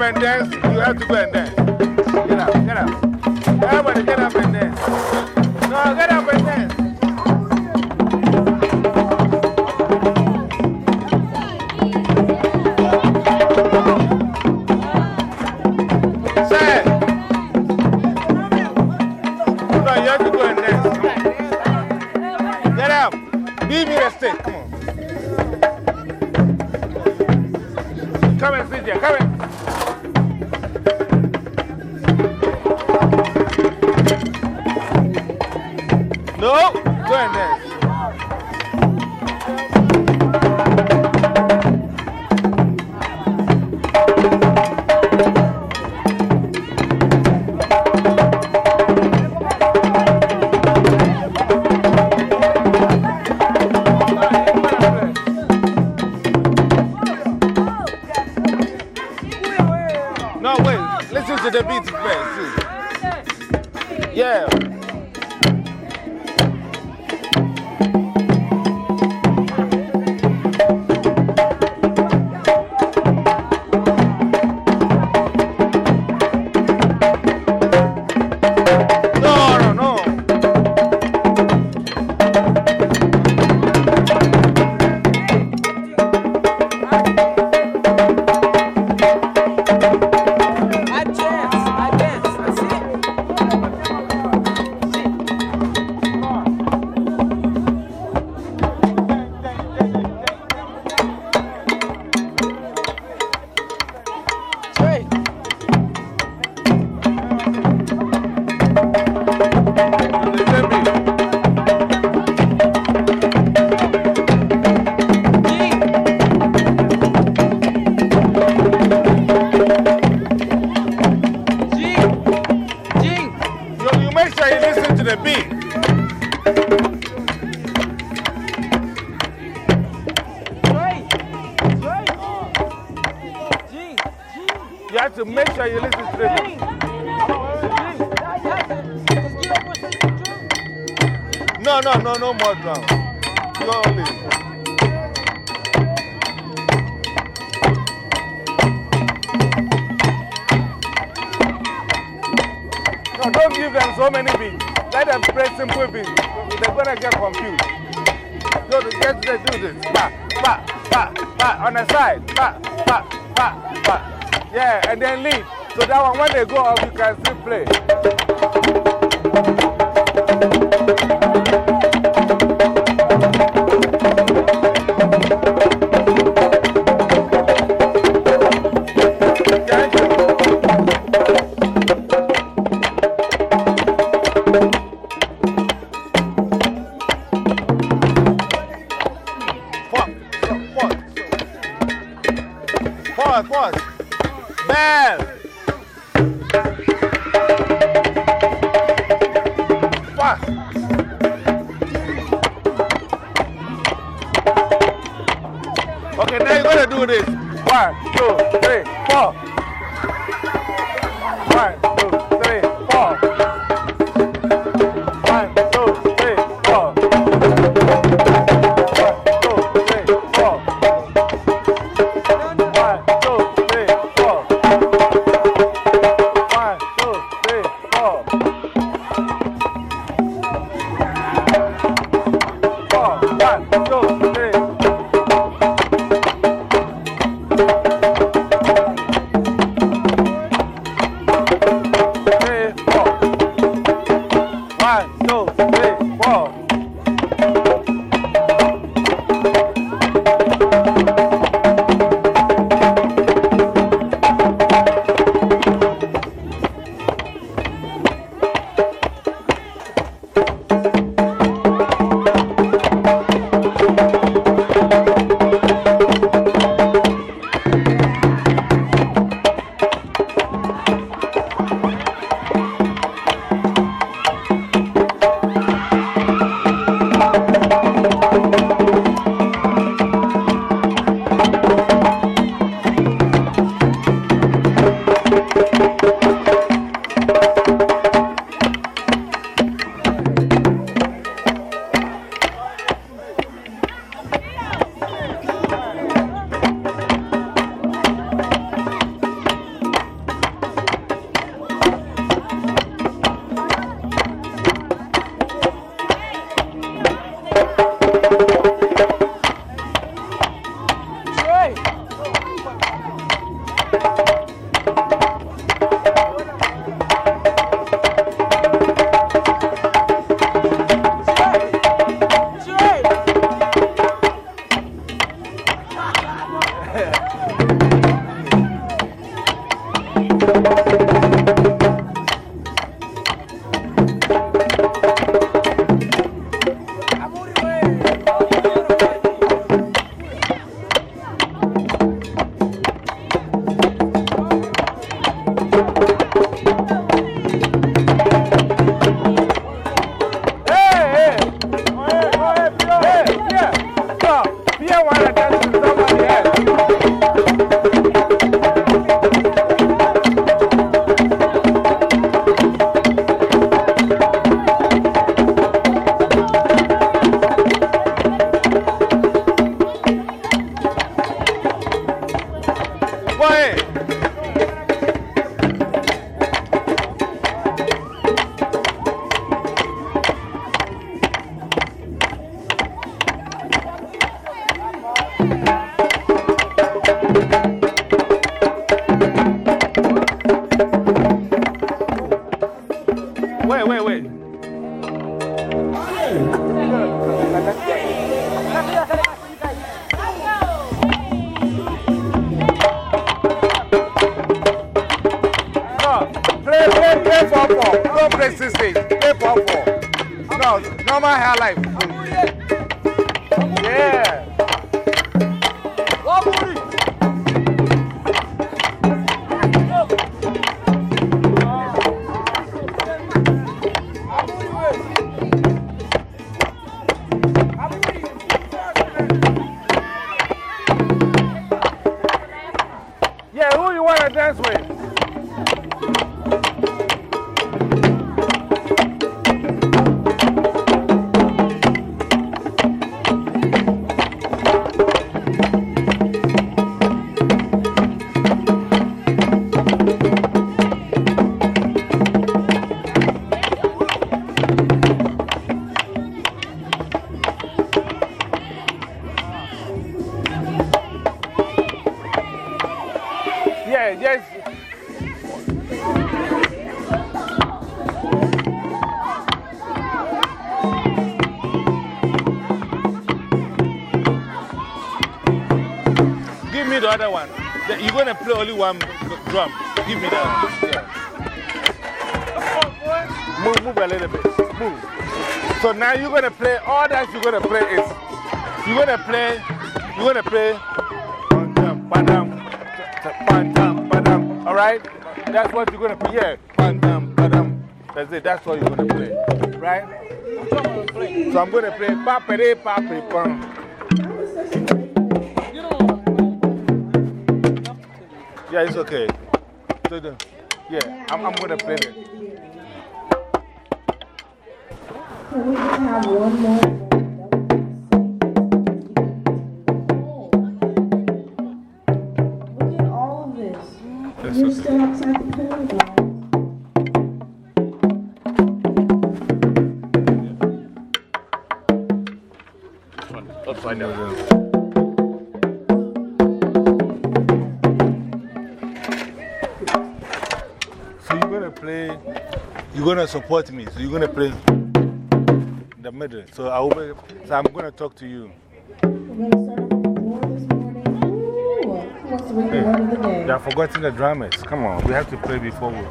up and dance, you have to go and dance. Get up, get up. Everybody, get up and dance. Okay, now you're gonna do this. One, two. No, normal hair life. The other one. You're going to play only one drum. Give me that one. Move, move a little bit. Move. So now you're going to play, all that you're going to play is, you're going to play, you're going to play. All right? That's what you're going to play. Ba-dum. That's it. That's what you're going to play. Right? So I'm going to play pa pere pa pe pam. Yeah, it's okay. Yeah, I'm, I'm going to play it. Can we just have one more? Support me. So you're going to play the middle. So, I will, so I'm going to talk to you. We're going to start off with the war this morning. Ooh, who wants to read the word of the day? You have forgotten the drummers. Come on, we have to play before we. No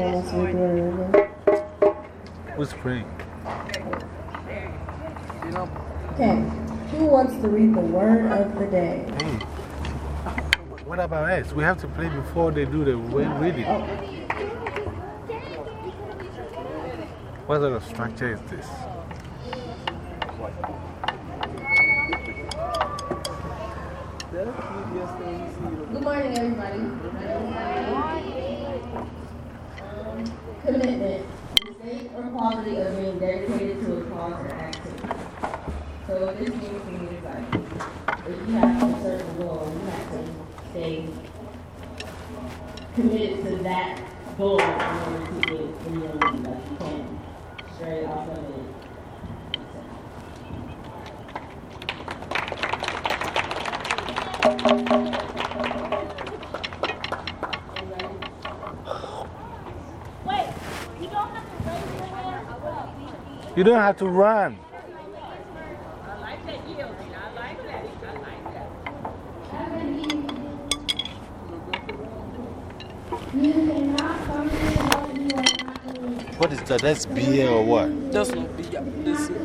one wants to read the word of the day. Who's praying? Okay. Who wants to read the word of the day? Hey, what about us? We have to play before they do the reading. Oh, What sort of structure is this? Good morning, everybody. Commitment. The state or quality of being dedicated to a cause or activity. So this means to me like, if you have a certain goal, you have to stay committed to that goal in order to get in your lead. You can't stray off of you don't have to raise So that's beer or what? That's not beer.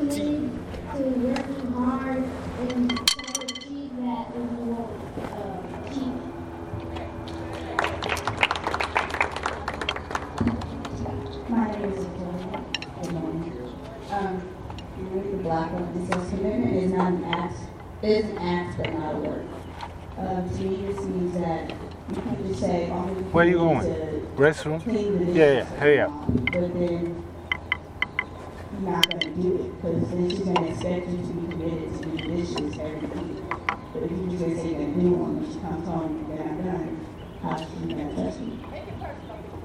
Restroom? Yeah, yeah, hurry up. Not going to do it because then she's going to expect you to be committed to every week. But if you just new one, she comes home, I'm done, how's she going to touch me?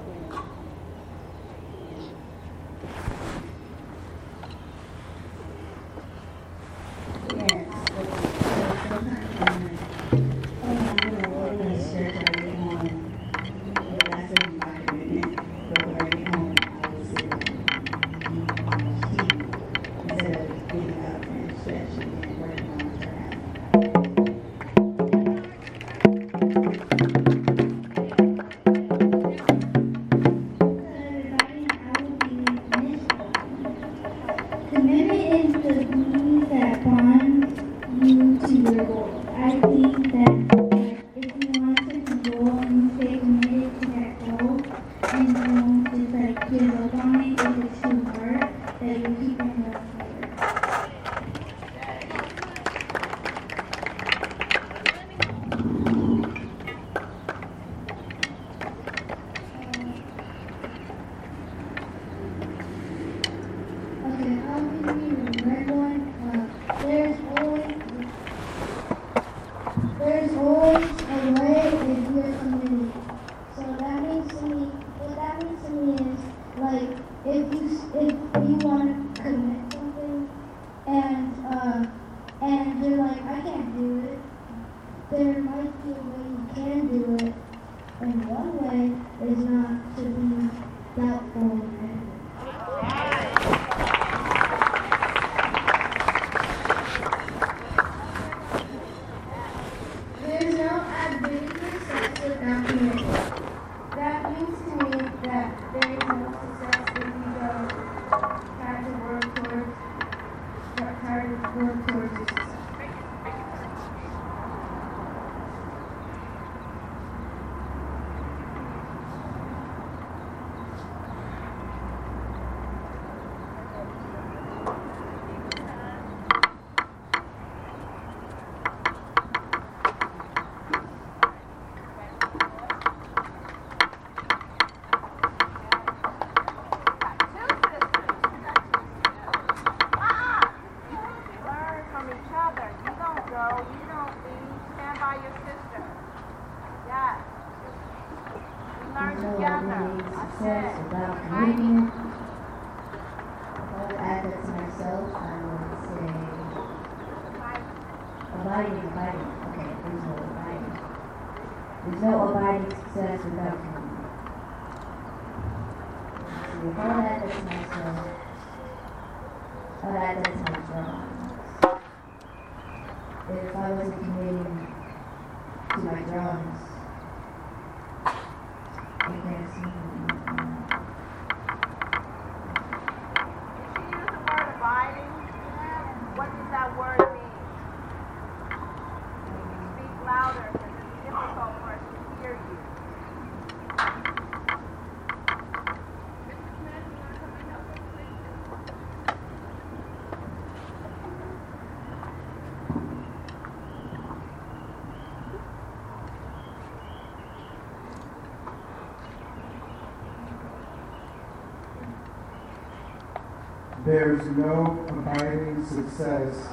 There's no abiding success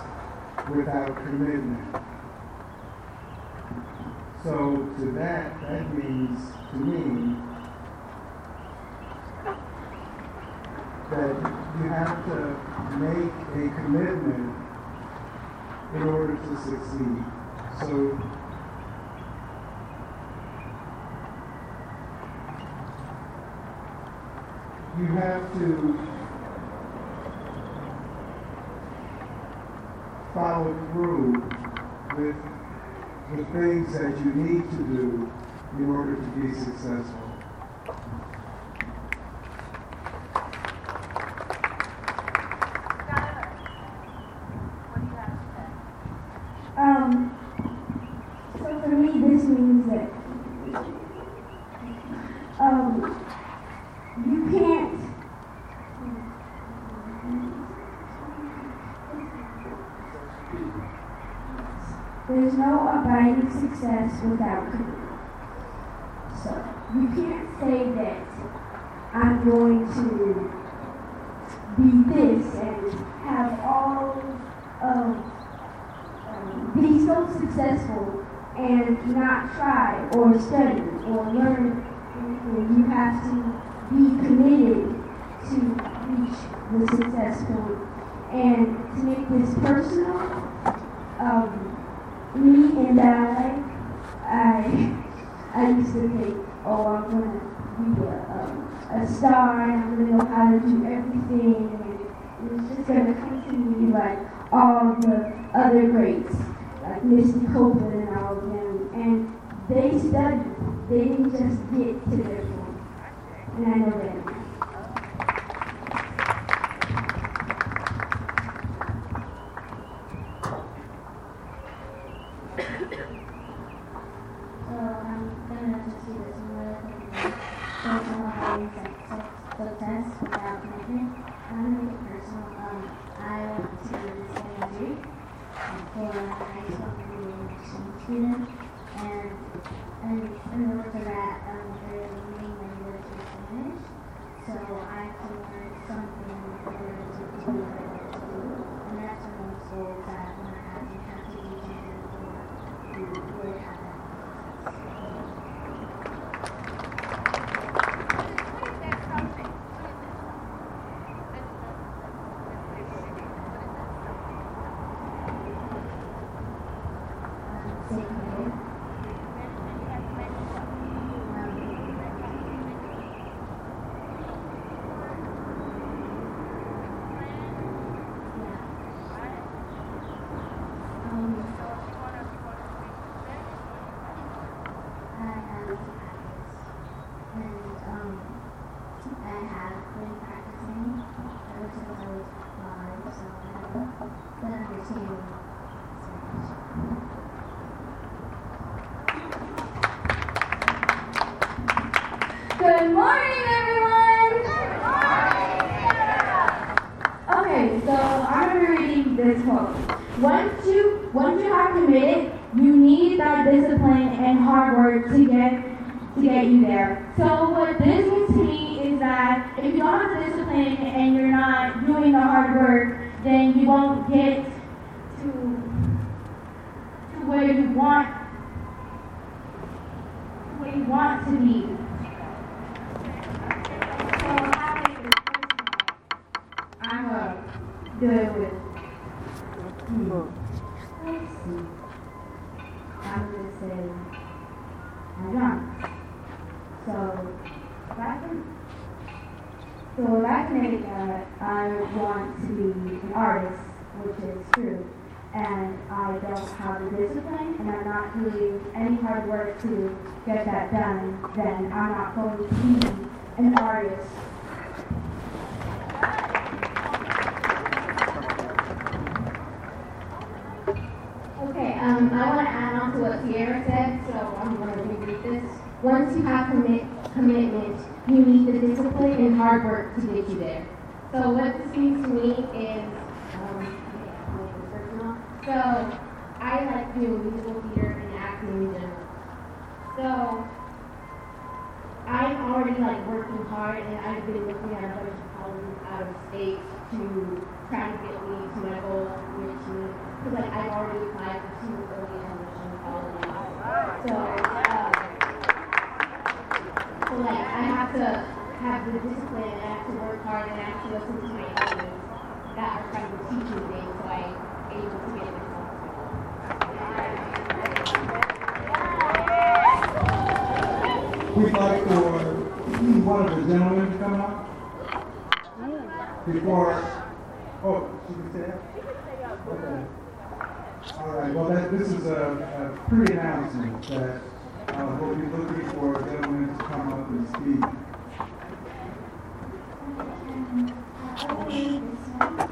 without commitment. So to that, that means to me that you have to make a commitment in order to succeed. So you have to follow through with the things that you need to do in order to be successful. Success without commitment. So you can't say that I'm going to be this and have all of um, be so successful and not try or study or learn anything. You have to be committed to reach the success point. And to make this personal, um, me and I, I, I used to think, oh, I'm gonna be a, um, a star and I'm gonna know how to do everything and it's just gonna come to me like all the other greats, like Misty Copeland and all of them. And studied. They just get to their point. And I know that. So I'm gonna just do this more personal values and success without commitment. I'm gonna make it personal. Um, I want to stay in Greek for high school and be an exchange student. And, and in order for that, um, the main language is English. So I have to learn something in order to do what I want to do. And that's one of those goals that I want to have. You have to do something for you really have that. Um, stay committed. Um, I have habits, and um, I have been practicing ever since I was five, so I have a good understanding of Spanish. Good morning, everyone. Okay, so I'm gonna be reading this quote. Once you once you have committed, you need that discipline and hard work to get to get you there. So what this means to me is that if you don't have the discipline and you're not doing the hard work, then you won't get to to where you want where you want to be. So. I'm uh, good with. Hmm. I'm gonna say I'm young. So so if I I want to be an artist, which is true. And I don't have the discipline, and I'm not doing any hard work to get that done, then I'm not going to be an artist. Okay, um, I want to to Sierra said, so I'm going to repeat this. Once you have commit, commitment, you need the discipline and hard work to get you there. So what this means to me is, um. So I like doing musical theater and acting in general. So I'm already like working hard, and I've been looking at a bunch of colleges out of state to try to get me to my goal, which is because like I've already applied for two. So, so like I have to have the discipline, and I have to work hard, and I have to listen to my elders that are trying to teach me things, so I'm able to get it. We'd like for one of the gentlemen to come up. Before, oh, she can stay up? Okay. All right, well, that, this is a, a pre announcement that uh, we'll be looking for gentlemen to come up and speak.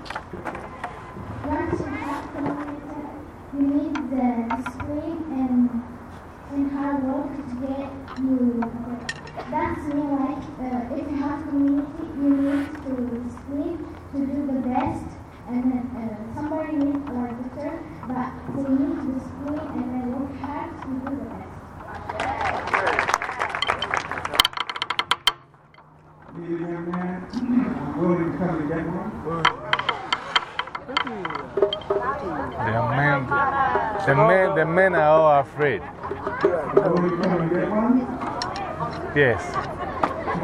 Yes.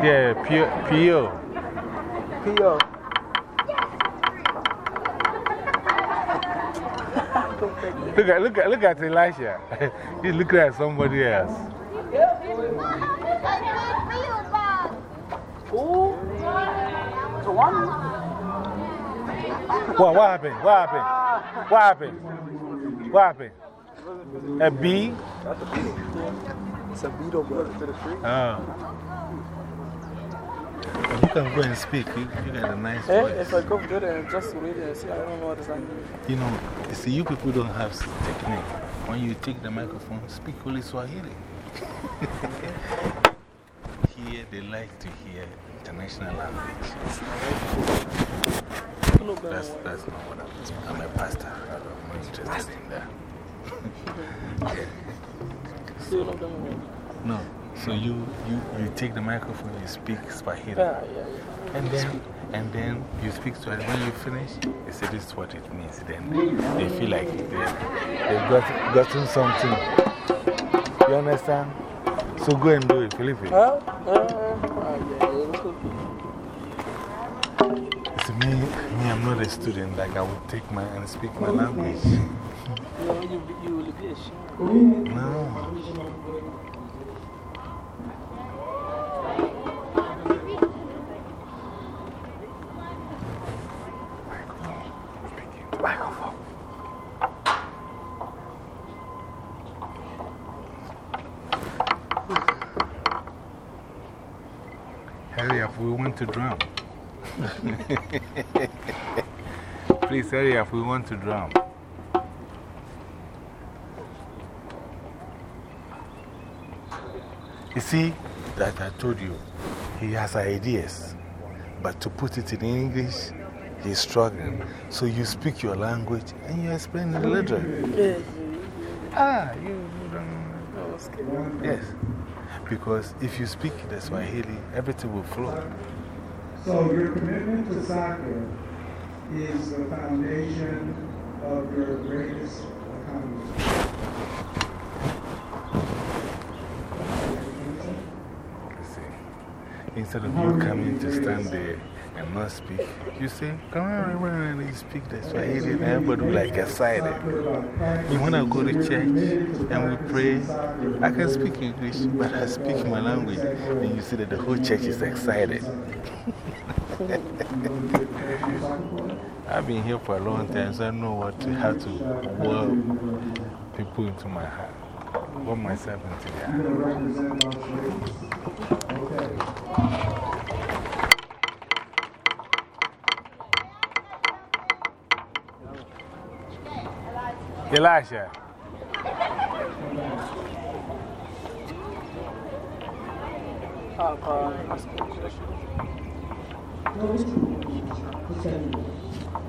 Yeah, P.O. P.O. Look at, look at, look at Elisha. He's looking at somebody else. Ooh. So one. What, what happened? What happened? What happened? What happened? A bee? It's a beetle, bro. Oh. You can go and speak. You, you got a nice Eh, voice. if I go there and just read it and see, I don't know what is happening. You know, you see, you people don't have technique. When you take the microphone, speak only Swahili. Here, they like to hear international language. That's, that's not what I'm I'm a pastor. I'm not interested in that. Still not done No. So you, you, you take the microphone, you speak Swahili. Yeah, yeah, yeah. And then, and then you speak to it. When you finish, you say this is what it means. Then they feel like they, they've got, gotten something. You understand? So go and do it, Felipe. Huh? Uh, yeah, yeah. It's me, me, I'm not a student. Like I would take my and speak my language. Know, you, you will be ashamed. No. Hurry up, we want to drum. Please hurry up, we want to drum. See, that I told you, he has ideas, but to put it in English, he's struggling. So you speak your language and you explain it later. Yeah, Ah, you, you don't. I. Yes. Because if you speak the Swahili, everything will flow. So your commitment to soccer is the foundation of your greatest accomplishment. You see. Instead of you coming to stand there and not speak, you say, come on, and you speak the Swahili, and everybody will like excited. You want to go to church and we pray. I can speak English, but I speak my language. And you see that the whole church is excited. I've been here for a long time, so I know what to, how to woo people into my heart. What myself into their heart. Elisha.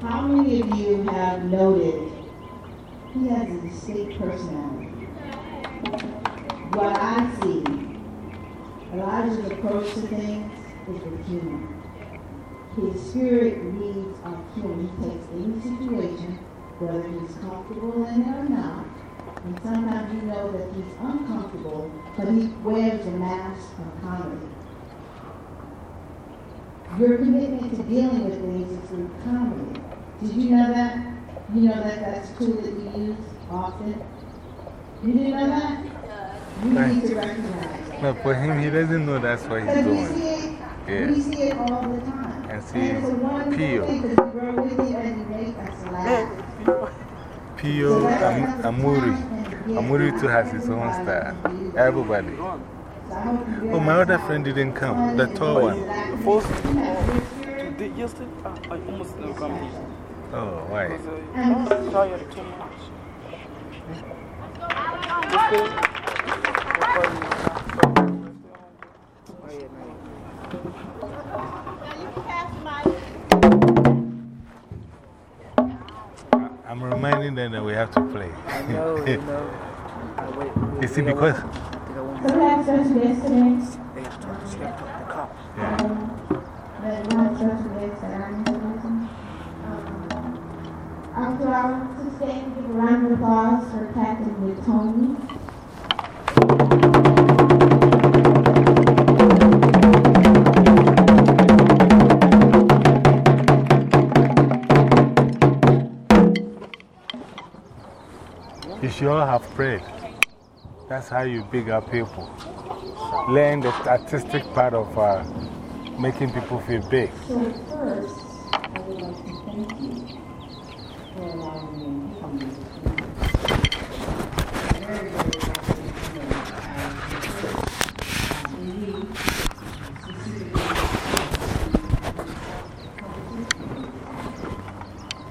How many of you have noted he has a distinct personality? What I see, Elijah's approach to things is with humor. His spirit reads on humor. He takes any situation, whether he's comfortable in it or not, and sometimes you know that he's uncomfortable, but he wears a mask of comedy. Your commitment to dealing with things is through comedy. Did you know that? You know that that's a tool that you use often? You didn't know that? You need to recognize that. No, for him, he doesn't know that's what he's Because we doing. see it, Yeah. we see it all the time. And see it's a wonderful Pio. thing because grow with you and you make us laugh. Pio Am Amuri. Amuri too has his own style. Everybody. Oh, my other friend didn't come, the tall one. The first, today, yesterday, I almost didn't come here. Oh, why? Because I was tired too much. I'm reminding them that we have to play. I know, I know. I wait, you see, because. Also, I want to the round of applause for Captain Tony. Should all have prayed. That's how you big up people. Learn the artistic part of uh, making people feel big. So first, I would like to thank you for allowing me to come to this meeting. Very, very happy to know how you did. Um, we, specifically,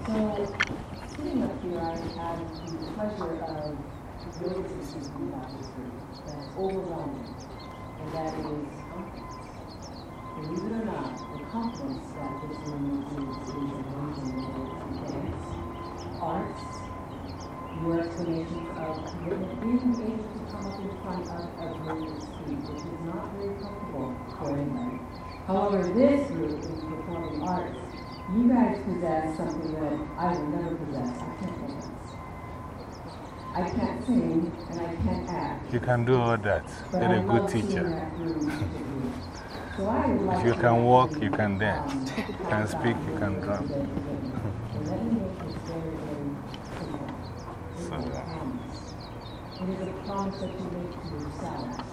So, sitting up here, I had the pleasure of something about this group that's overwhelming, and that is Believe it or not, the confidence that this room is is amazing. Dance, arts, your explanations of commitment, being able to come up in front of a group speak, which is not very comfortable for anybody. However, this group is performing arts. You guys possess something that I will never possess. I can't dance. I can't sing and I can't act. You can do all that. But You're I a good teacher. that room with the group. So like If you can walk, you, can dance. um, You can speak, you can drum. So let me make this very, very simple. It is a promise. It is a promise that you make to yourselves.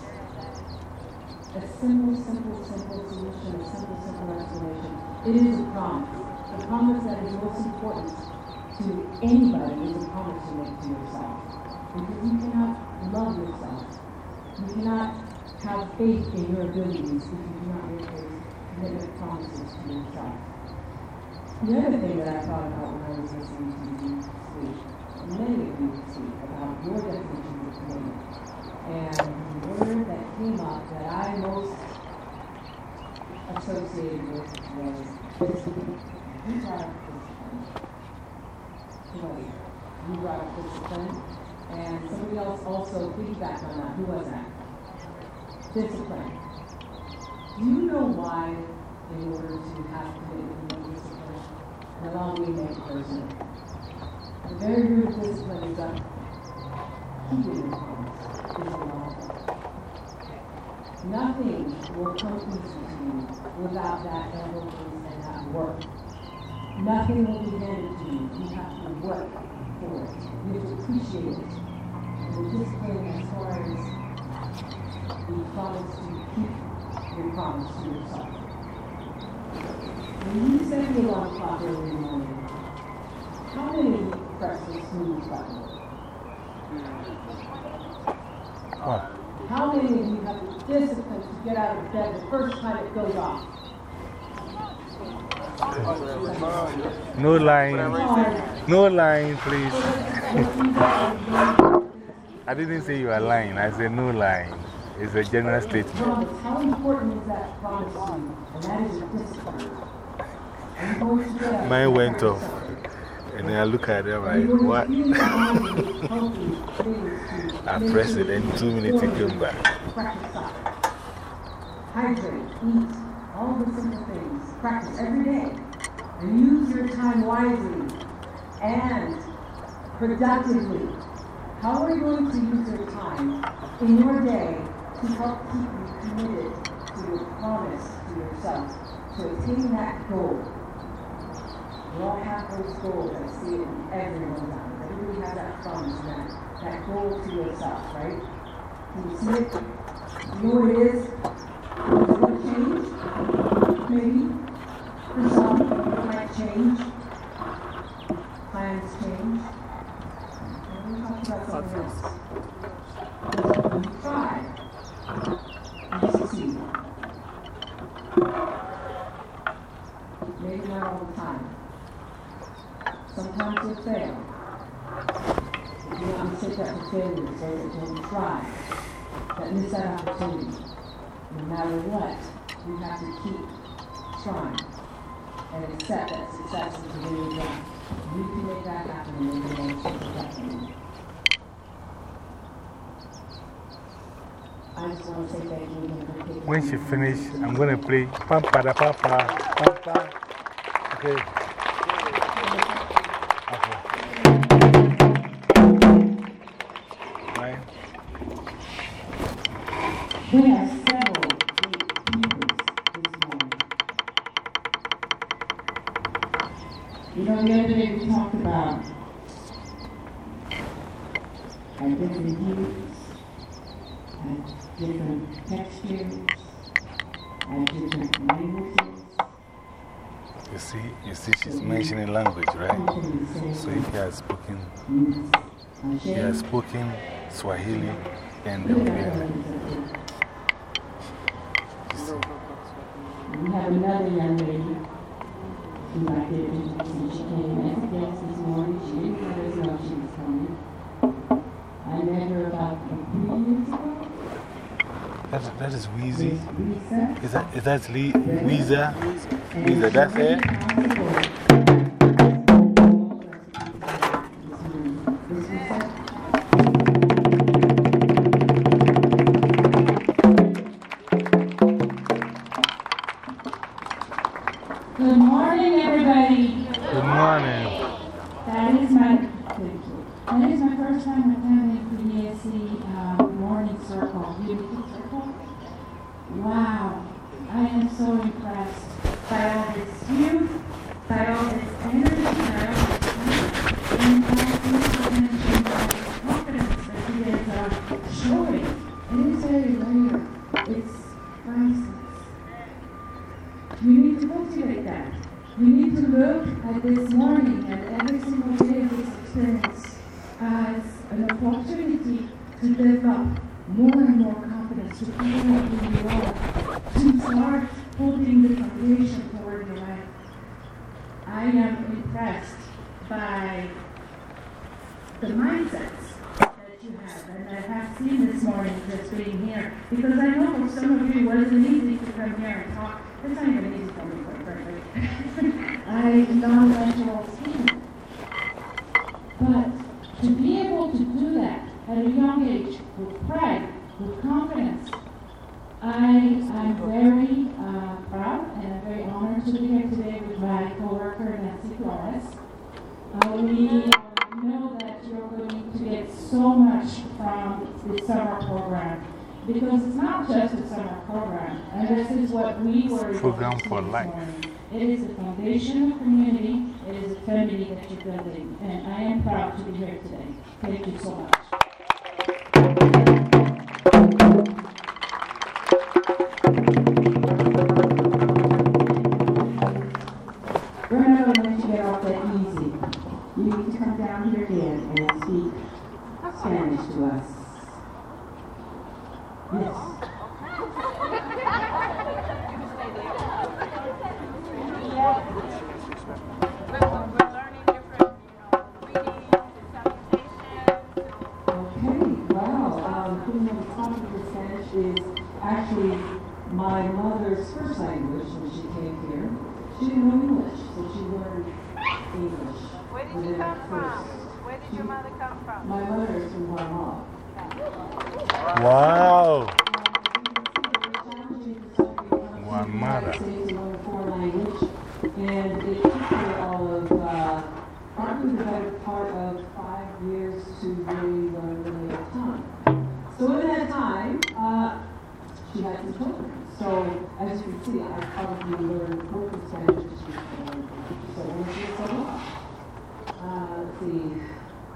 A simple, simple, simple solution, a simple, simple explanation. It is a promise. The promise that is most important to anybody is a promise you make to yourself. Because you cannot love yourself. You cannot have faith in your abilities if you do not make those commitment promises to yourself. The other thing that I thought about when I was listening to you speak, many of you speak about your definition of commitment. And the word that came up that I most associated with was discipline. You brought up discipline. You brought up discipline. And somebody else also piggybacked on that. Who was that? Discipline. Do you know why, in order to have need discipline? And allow me to make it personal. The very root of discipline is that promise is. Nothing will come easy to you without that evidence and that work. Nothing will be handed to you. You have to work for it. Have to appreciate it. And the discipline as far as the promise to keep your promise to yourself. When you set the alarm clock the morning, how many press the snooze button? What? How many of you have the discipline to get out of bed the first time it goes off? No lying. No lying, please. I didn't say you are lying. I said no lying. It's a general statement. How important is that promise to? And that is your discipline. Are you going to get up? Mine went off. And then I look at them like, what? to feel healthy, healthy things to I pressed it and two minutes it came back. Hydrate, eat, all the simple things. Practice every day. And use your time wisely and productively. How are you going to use your time in your day to help keep you committed to your promise to yourself, to attain that goal? We all have those goals. I see it in everyone's eyes. Everybody has that promise that, that goal to yourself, right? Can you see it? You know what it is? Going to change. she finishes, I'm going to play. Pam, pada, papa, papa. Okay. Swahili and We have another young lady who I came this morning. She didn't know she was coming. I met her about three years ago. That, that is Wheezy. Is that, is that Lee, Weezer? Weezer, that's it. I am very uh, proud and I'm very honored to be here today with my coworker Nancy Flores. Uh, we uh, know that you're going to get so much from the summer program because it's not just a summer program, and this is what we were program for life. It is a foundation of community. It is a family that you're building, and I am proud to be here today. Thank you so much.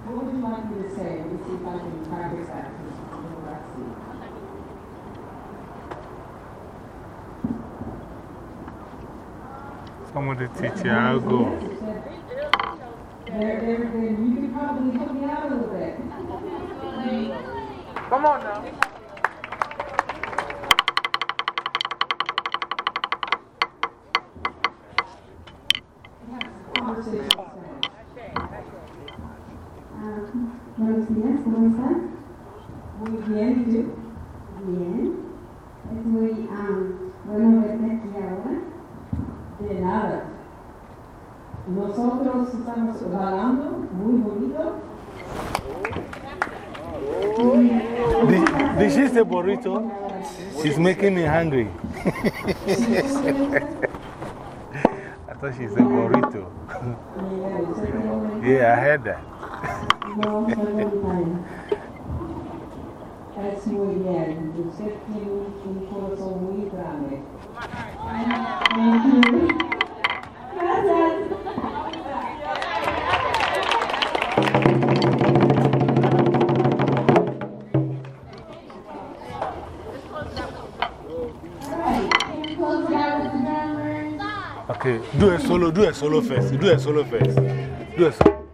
What would you like me to say? Let me see if I can practice that. Teach you how to go. You can probably help me out a little bit. Come on now. She's making me hungry. I thought she said burrito. yeah, I heard that. No, fue solo, first. Do a solo first. Do a solo.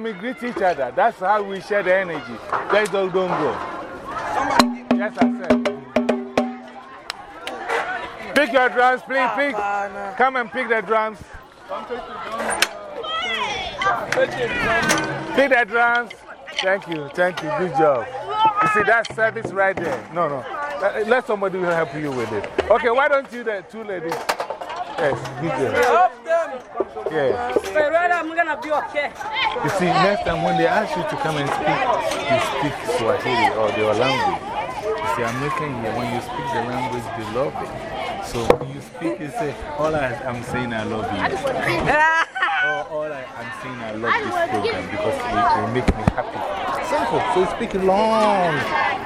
Drumming, greet each other. That's how we share the energy. Let's all don't go. Yes, I said. Pick your drums, please. Pick. Come and pick the drums. Pick the drums. Thank you, thank you. Good job. You see, that's service right there. No, no. Let, let somebody help you with it. Okay, why don't you, the two ladies? Yes, good job. Yeah. I'm gonna be okay. You see, next time when they ask you to come and speak, you speak Swahili or their language. You see, American here, when you speak the language, they love it. So when you speak, you say, All I, I'm saying, I love you. all, all I, I'm saying, I love this program because it, it makes me happy. Simple. So speak long.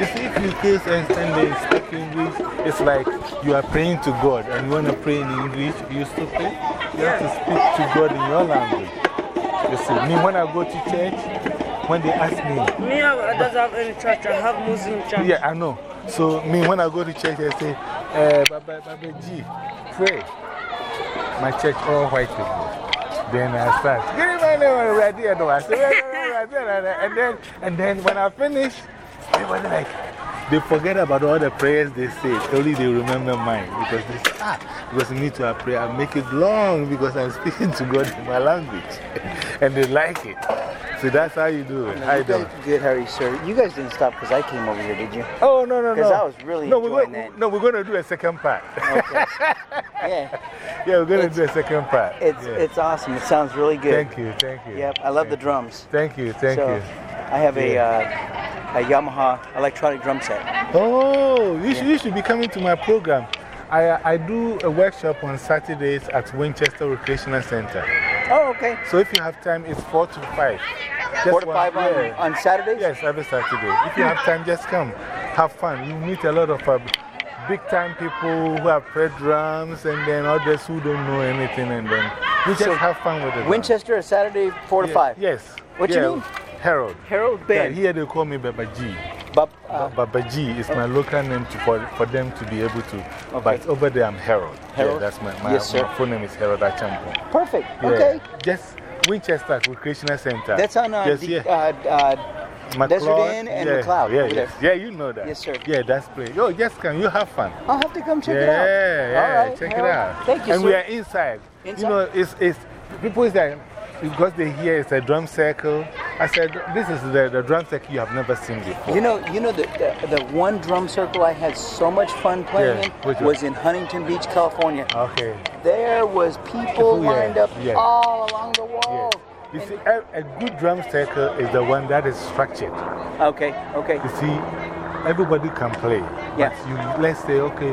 You see, if you kiss and, and they speak English, it's like you are praying to God and you want to pray in English, you stupid. You have to speak to God in your language. You see, me when I go to church, when they ask me, Me, I don't have any church. I have Muslim church. yeah, I know. So, me when I go to church, I say, uh, Baba, Baba G, pray. My church, all white people. Then I start, give me my name right here. No, I say, right there, and then, and then when I finish, everybody like, they forget about all the prayers they say. Only they remember mine because they say, ah, because you need to have prayer. I make it long because I'm speaking to God in my language. and they like it. So that's how you do it. How you doing? did, Harry, sir. You guys didn't stop because I came over here, did you? Oh, no, no, no. Because I was really no, we're going, that. No, we're going to do a second part. Yeah. yeah, we're going to do a second part. It's, Yeah. it's awesome. It sounds really good. Thank you, thank you. Yep, I love the drums. Thank you, thank so, you. I have a, uh, a Yamaha electronic drum set. Oh, you, should, you should be coming to my program. I, I do a workshop on Saturdays at Winchester Recreational Center. Oh, okay. So if you have time, it's 4 to 5. Just Four to five on, yeah. on Saturdays? Yes, every Saturday. If you have time, just come. Have fun. You meet a lot of uh, big time people who have played drums and then others who don't know anything. And then we just So, have fun with it. Winchester is Saturday, 4 to Yeah, 5. Yes. What's yeah, your name? Harold. Harold Yeah, here they call me Baba G. Bab, uh, Baba G is my local name to, for, for them to be able to. Okay. But over there, I'm Harold. Harold? Yeah, that's my, my, Yes, sir. my full name is Harold Achampo. perfect. Yeah. Okay. Just Winchester Recreational Center. That's on uh, yes, the, yeah. uh, uh, McLeod, Desert Inn and yeah, McLeod Yeah, yes. yeah, you know that. Yes, sir. Yeah, that's great. Yo, just come. You have fun. I'll have to come check yeah, it out. Yeah, All right, check it out. Thank you, And sir. we are inside. Inside? You know, it's, it's people say, because they hear it's a drum circle. I said, this is the, the drum circle you have never seen before. You know, you know the, the, the one drum circle I had so much fun playing Yeah, in one? was in Huntington Beach, California. Okay. There was people People, yeah, lined up yeah. all along the wall. You see, a, a good drum circle is the one that is structured. Okay, okay. You see, everybody can play. Yeah. But you, let's say, okay,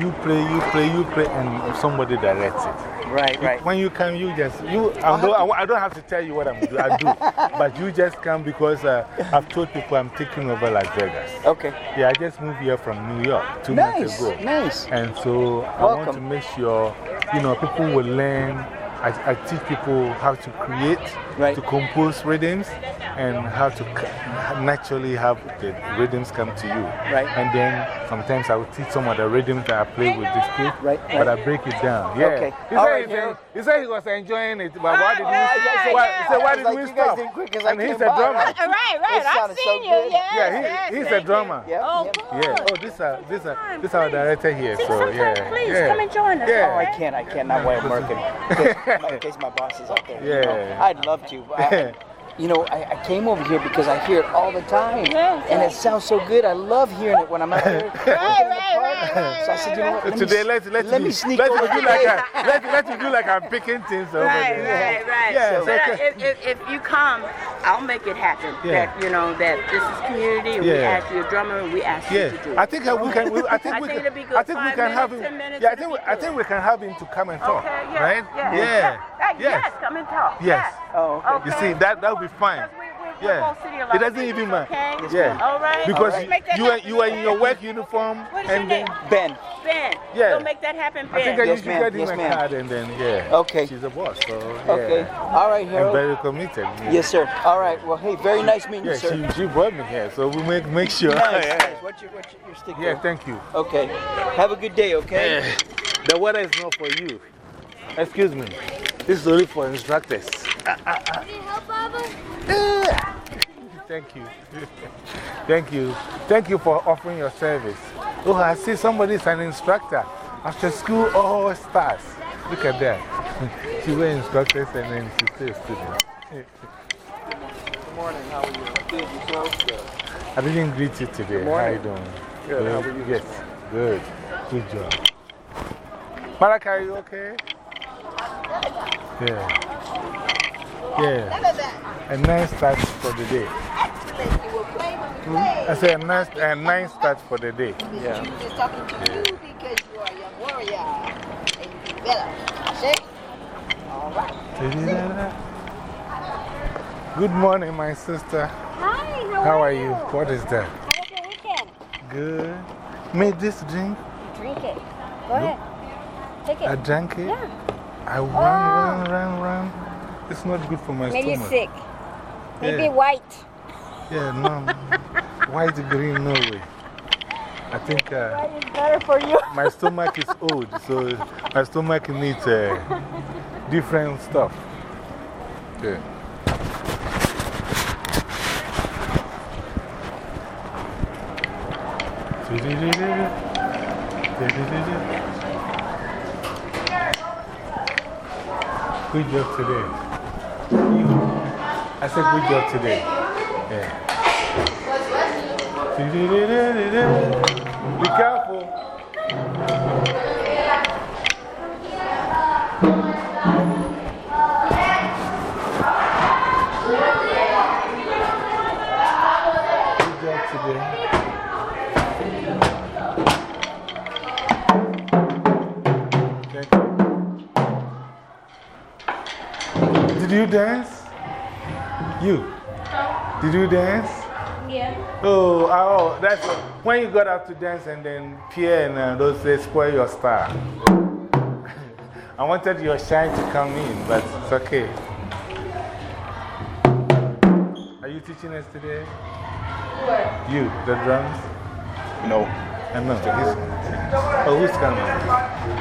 you play, you play, you play, and somebody directs it. Right, right. When you come, you just, you, I don't, I don't have to tell you what I'm doing, I do. but you just come because uh, I've told people I'm taking over Las Vegas. Okay. Yeah, I just moved here from New York two Nice, months ago. nice. And so I want to make sure, you know, people will learn. I, I teach people how to create, Right. to compose rhythms, and how to naturally have the rhythms come to you. Right. And then sometimes I will teach some of the rhythms that I play with this kid, Right, but right. I break it down. Yeah. Okay. He, said right, he, said, he said he was enjoying it, but why did we, yeah, yeah, why, yeah. he said, why did like, we stop? did quick 'cause I and he's a drummer. right? Right, right. I've sounded so seen you. good. Yeah, he, yes, he's a drummer. Yep, Oh, yep. Yeah. Oh, this, uh, this, uh, Come on, this our director here. See, so, yeah. please, yeah. come and join us, Yeah. Oh, I can't, I can't, not while I'm working. In case my boss is out there. you know. Yeah. I'd love to. I, you know, I, I came over here because I hear it all the time. Yeah, And yeah. it sounds so good. I love hearing it when I'm out here. Right, right, right, right, So I said, you know what? Let today, me, let's, let's, let do, me sneak let's over do like a, let's, let's do like I'm picking things over Right, there. right, right. Yeah, but so- uh, if, if, if you come, I'll make it happen. Yeah. That, you know, that this is community and we ask you a drummer and we ask you to do Yeah, I it. think we can. We, I think I we think can. it'd be good. I think we Five can have him. minutes, yeah, I think. we- I think we can have him to come and talk. Okay, yeah, Right? yeah. Yeah. Yes. Yes, come and talk. Yes. Oh, okay. You see, that that would be fine. We, we, Yeah. City It doesn't things, even matter. Okay? Yeah. All right. Because Let's make that you, were, you were in your work uniform What is and then. name? Ben. Ben. Yeah. We'll make that happen, I Ben. think I Yes, used to get him Yes, a ma'am. card and then, yeah. Okay. She's a boss, so. Yeah. Okay. All right, I'm very committed. yeah. Yes, sir. All right. Well, hey, very nice meeting Yeah, you, sir. she, she brought me here, so we make, make sure. Nice, yeah. nice. What's your, what's your, your stick yeah, there? thank you. Okay. Have a good day, okay? Yeah. The water is not for you. Excuse me. This is only for instructors. Thank you. Thank you. Thank you for offering your service. Oh, I see somebody's an instructor. After school, all stars. Look at that. she were instructors and then she still student. Good morning. How are you? Good. Yourself? Good. I didn't greet you today. How are you doing? Good. How are you Yes. Good. Good job. Malaka, are you okay? Yeah. Yeah. A nice start for the day. Hmm? I said a nice, a nice start for the day. Yeah. just talking to you because you are a young warrior and you develop. See? All right. Good morning, my sister. Hi, how, How are you? What is that? How was your weekend? Good. Made this drink? Drink it. Go ahead. Take it. I drank it? Yeah. I run, run, run, run. It's not good for my you stomach. sick. Maybe Yeah. white. Yeah, no. White, green, no way. I think uh, White is better for you. my stomach is old, so my stomach needs uh, different stuff. Yeah. Good job today. I said good job today. Yeah. Be careful. Did you dance? You? Did you dance? Yeah. Oh, oh, that's when you got up to dance and then Pierre and uh, those they spoil your star. I wanted your shine to come in, but it's okay. Are you teaching us today? What? You, the drums? No. I know. He's, oh, who's coming?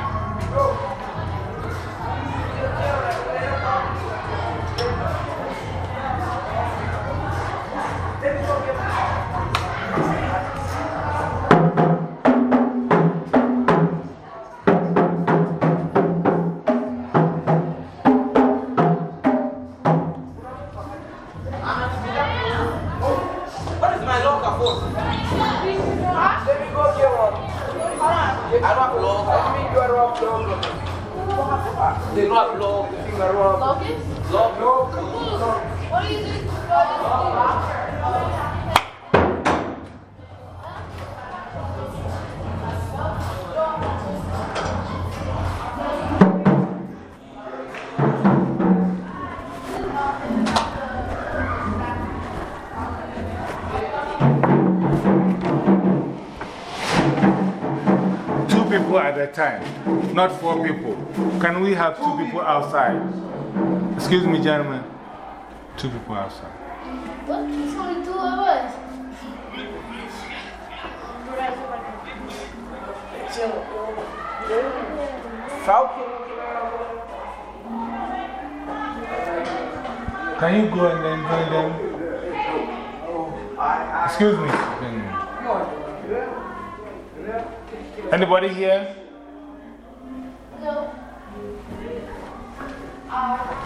Not four people. Can we have two people outside? Excuse me, gentlemen. Two people outside. What? It's only two of us. Can you go and then join them? Excuse me. Anybody here? 아.